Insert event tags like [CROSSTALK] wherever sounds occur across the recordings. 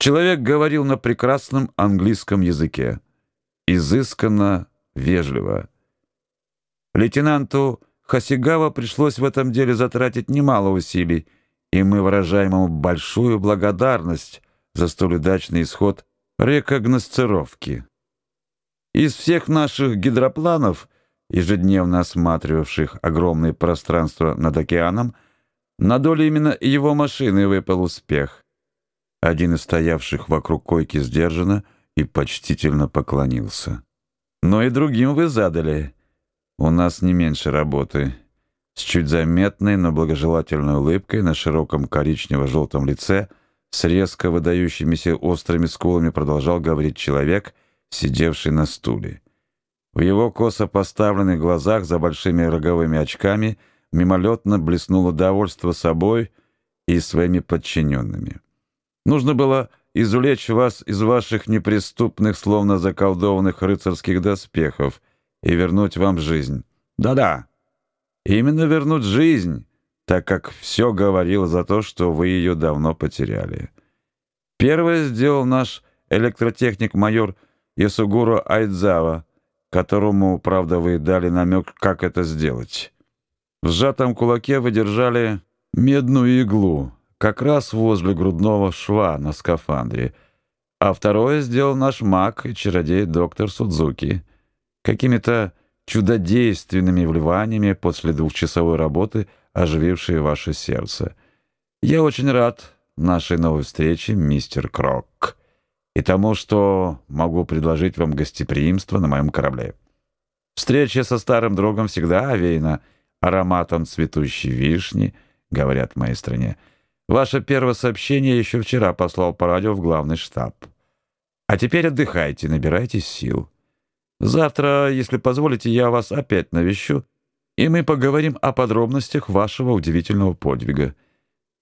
Человек говорил на прекрасном английском языке, изысканно, вежливо. Лейтенанту Хасигава пришлось в этом деле затратить немало усилий, и мы выражаем ему большую благодарность за столь удачный исход рекогносцировки. Из всех наших гидропланов, ежедневно осматривавших огромные пространства над океаном, на долю именно его машины выпал успех. Один из стоявших вокруг койки сдержанно и почтительно поклонился. «Но и другим вы задали. У нас не меньше работы». С чуть заметной, но благожелательной улыбкой на широком коричнево-желтом лице, с резко выдающимися острыми скулами продолжал говорить человек, сидевший на стуле. В его косо поставленных глазах за большими роговыми очками мимолетно блеснуло довольство собой и своими подчиненными. Нужно было извлечь вас из ваших неприступных, словно заколдованных рыцарских доспехов и вернуть вам жизнь. Да-да, именно вернуть жизнь, так как все говорило за то, что вы ее давно потеряли. Первое сделал наш электротехник-майор Ясугуро Айдзава, которому, правда, вы дали намек, как это сделать. В сжатом кулаке вы держали медную иглу, как раз возле грудного шва на скафандре, а второе сделал наш маг и чародей доктор Судзуки. Какими-то чудодейственными вливаниями после двухчасовой работы, оживившие ваше сердце. Я очень рад нашей новой встрече, мистер Крок, и тому, что могу предложить вам гостеприимство на моем корабле. Встреча со старым другом всегда овеяна ароматом цветущей вишни, говорят в моей стране. Ваше первое сообщение еще вчера послал по радио в главный штаб. А теперь отдыхайте, набирайтесь сил. Завтра, если позволите, я вас опять навещу, и мы поговорим о подробностях вашего удивительного подвига.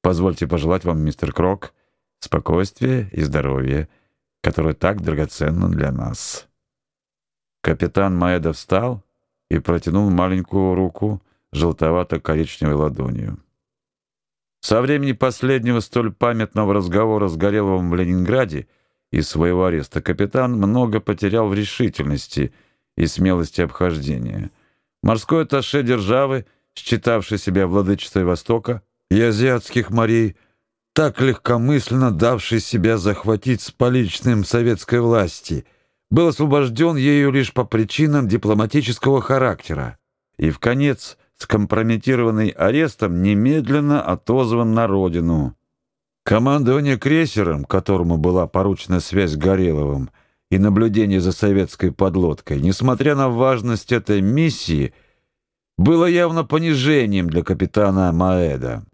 Позвольте пожелать вам, мистер Крок, спокойствия и здоровья, которое так драгоценно для нас. Капитан Маэда встал и протянул маленькую руку желтовато-коричневой ладонью. Со времени последнего столь памятного разговора с Гореловым в Ленинграде и своего ареста капитан много потерял в решительности и смелости обхождения. Морской атташе державы, считавший себя владычицей Востока и азиатских морей, так легкомысленно давший себя захватить с поличным советской власти, был освобожден ею лишь по причинам дипломатического характера и в конец скомпрометированный арестом, немедленно отозван на родину. Командование крейсером, которому была поручена связь с Гореловым и наблюдение за советской подлодкой, несмотря на важность этой миссии, было явно понижением для капитана Маэда.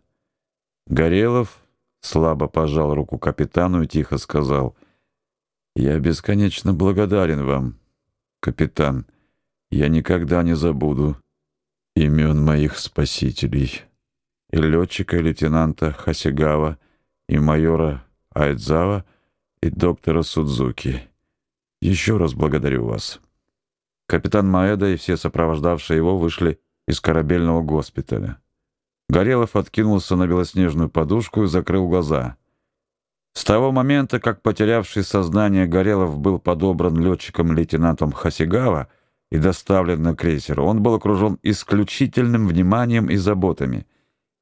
Горелов слабо пожал руку капитану и тихо сказал: "Я бесконечно благодарен вам, капитан. Я никогда не забуду имен моих спасителей, и летчика лейтенанта Хасигава, и майора Айдзава, и доктора Судзуки. Еще раз благодарю вас. Капитан Маэда и все сопровождавшие его вышли из корабельного госпиталя. Горелов откинулся на белоснежную подушку и закрыл глаза. С того момента, как потерявший сознание Горелов был подобран летчиком-лейтенантом Хасигава, и доставлен на крейсер, он был окружен исключительным вниманием и заботами.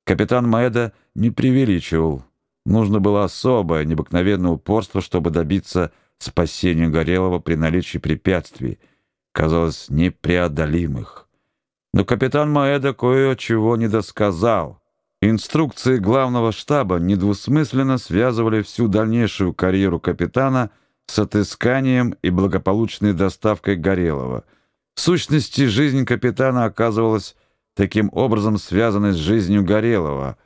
Капитан Маэда не преувеличивал. Нужно было особое, необыкновенное упорство, чтобы добиться спасения Горелого при наличии препятствий, казалось, непреодолимых. Но капитан Маэда кое-чего не досказал. Инструкции главного штаба недвусмысленно связывали всю дальнейшую карьеру капитана с отысканием и благополучной доставкой Горелого — в сущности, жизнь капитана оказывалась таким образом связанной с жизнью Горелого.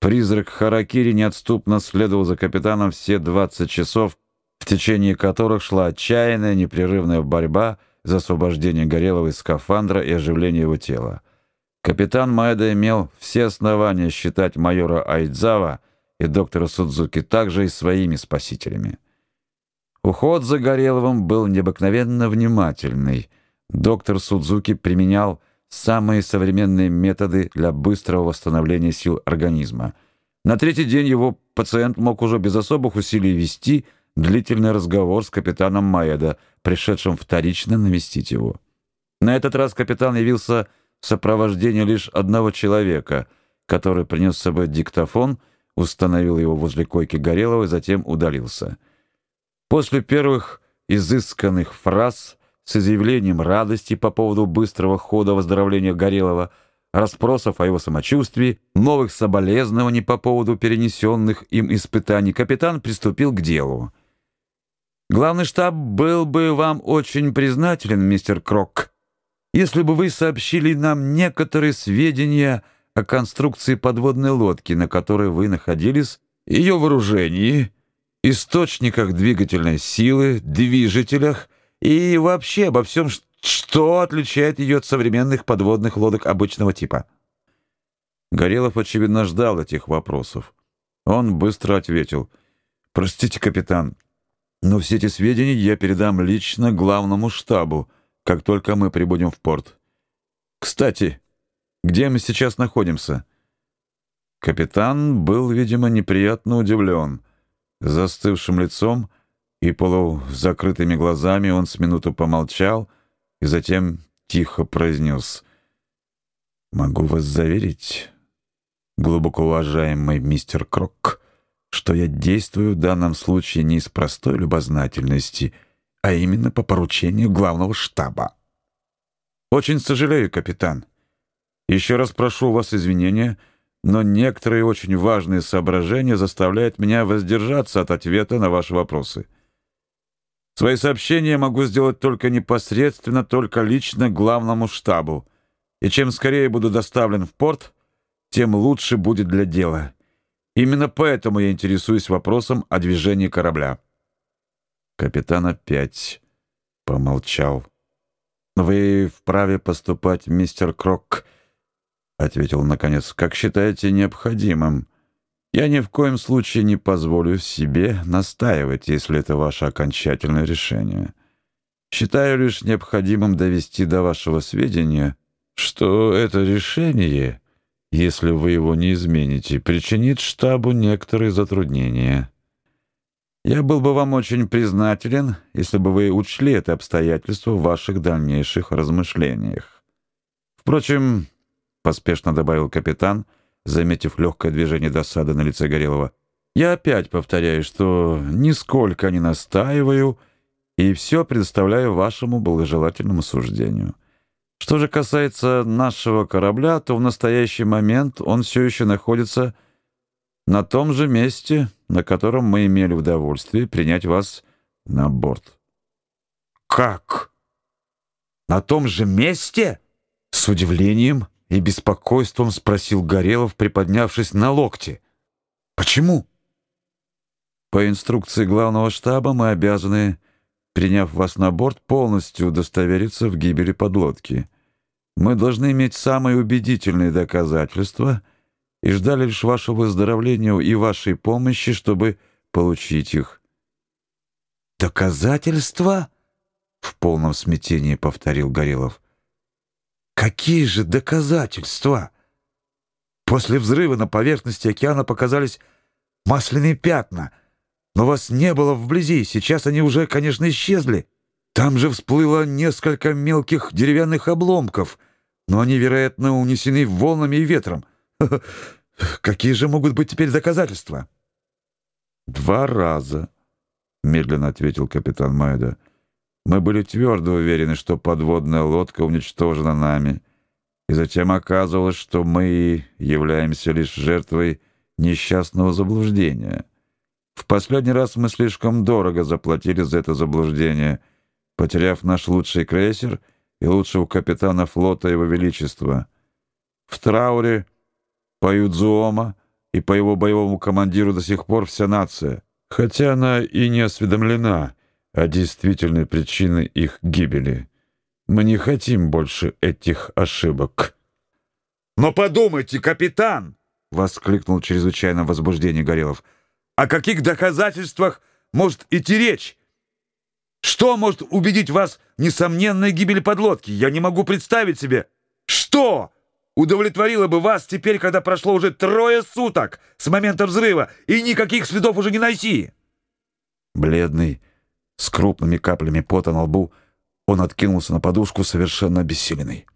Призрак Харакири неотступно следовал за капитаном все 20 часов, в течение которых шла отчаянная непрерывная борьба за освобождение Горелого из скафандра и оживление его тела. Капитан Маэда имел все основания считать майора Айдзава и доктора Судзуки также и своими спасителями. Уход за Гореловым был необыкновенно внимательный — Доктор Судзуки применял самые современные методы для быстрого восстановления сил организма. На третий день его пациент мог уже без особых усилий вести длительный разговор с капитаном Маэда, пришедшим вторично навестить его. На этот раз капитан явился в сопровождении лишь одного человека, который принес с собой диктофон, установил его возле койки Горелого и затем удалился. После первых изысканных фраз с изъявлением радости по поводу быстрого хода выздоровления Горелого, расспросов о его самочувствии, новых соболезнований по поводу перенесенных им испытаний, капитан приступил к делу. Главный штаб был бы вам очень признателен, мистер Крок, если бы вы сообщили нам некоторые сведения о конструкции подводной лодки, на которой вы находились, ее вооружении, источниках двигательной силы, движителях и вообще обо всем, что отличает ее от современных подводных лодок обычного типа. Горелов, очевидно, ждал этих вопросов. Он быстро ответил. «Простите, капитан, но все эти сведения я передам лично главному штабу, как только мы прибудем в порт. Кстати, где мы сейчас находимся?» Капитан был, видимо, неприятно удивлен. Застывшим лицом и полузакрытыми глазами он с минуту помолчал и затем тихо произнес «Могу вас заверить, глубоко уважаемый мистер Крок, что я действую в данном случае не из простой любознательности, а именно по поручению главного штаба». «Очень сожалею, капитан. Еще раз прошу у вас извинения» но некоторые очень важные соображения заставляют меня воздержаться от ответа на ваши вопросы. Свои сообщения могу сделать только непосредственно, только лично главному штабу. И чем скорее буду доставлен в порт, тем лучше будет для дела. Именно поэтому я интересуюсь вопросом о движении корабля. Капитан опять помолчал. «Вы вправе поступать, мистер Крок», ответил наконец, как считаете необходимым. Я ни в коем случае не позволю себе настаивать, если это ваше окончательное решение. Считаю лишь необходимым довести до вашего сведения, что это решение, если вы его не измените, причинит штабу некоторые затруднения. Я был бы вам очень признателен, если бы вы учли это обстоятельство в ваших дальнейших размышлениях. Впрочем, — поспешно добавил капитан, заметив легкое движение досады на лице Горелого. «Я опять повторяю, что нисколько не настаиваю и все предоставляю вашему благожелательному суждению. Что же касается нашего корабля, то в настоящий момент он все еще находится на том же месте, на котором мы имели удовольствие принять вас на борт». «Как? На том же месте?» С удивлением и беспокойством спросил Горелов, приподнявшись на локте. «Почему?» «По инструкции главного штаба мы обязаны, приняв вас на борт, полностью удостовериться в гибели подлодки. Мы должны иметь самые убедительные доказательства и ждали лишь вашего выздоровления и вашей помощи, чтобы получить их». «Доказательства?» — в полном смятении повторил Горелов. Какие же доказательства? После взрыва на поверхности океана показались масляные пятна, но вас не было вблизи, сейчас они уже, конечно, исчезли. Там же всплыло несколько мелких деревянных обломков, но они, вероятно, унесены волнами и ветром. [LAUGHS] Какие же могут быть теперь доказательства? Два раза, медленно ответил капитан Майда. Мы были твердо уверены, что подводная лодка уничтожена нами, и затем оказывалось, что мы являемся лишь жертвой несчастного заблуждения. В последний раз мы слишком дорого заплатили за это заблуждение, потеряв наш лучший крейсер и лучшего капитана флота Его Величества. В трауре по Юдзуома и по его боевому командиру до сих пор вся нация, хотя она и не осведомлена о действительной причине их гибели. Мы не хотим больше этих ошибок. «Но подумайте, капитан!» — воскликнул чрезвычайно возбуждение Горелов. «О каких доказательствах может идти речь? Что может убедить вас в несомненной гибели подлодки? Я не могу представить себе. Что? удовлетворило бы вас теперь, когда прошло уже трое суток с момента взрыва, и никаких следов уже не найти?» Бледный, с крупными каплями пота на лбу, он откинулся на подушку, совершенно обессиленный.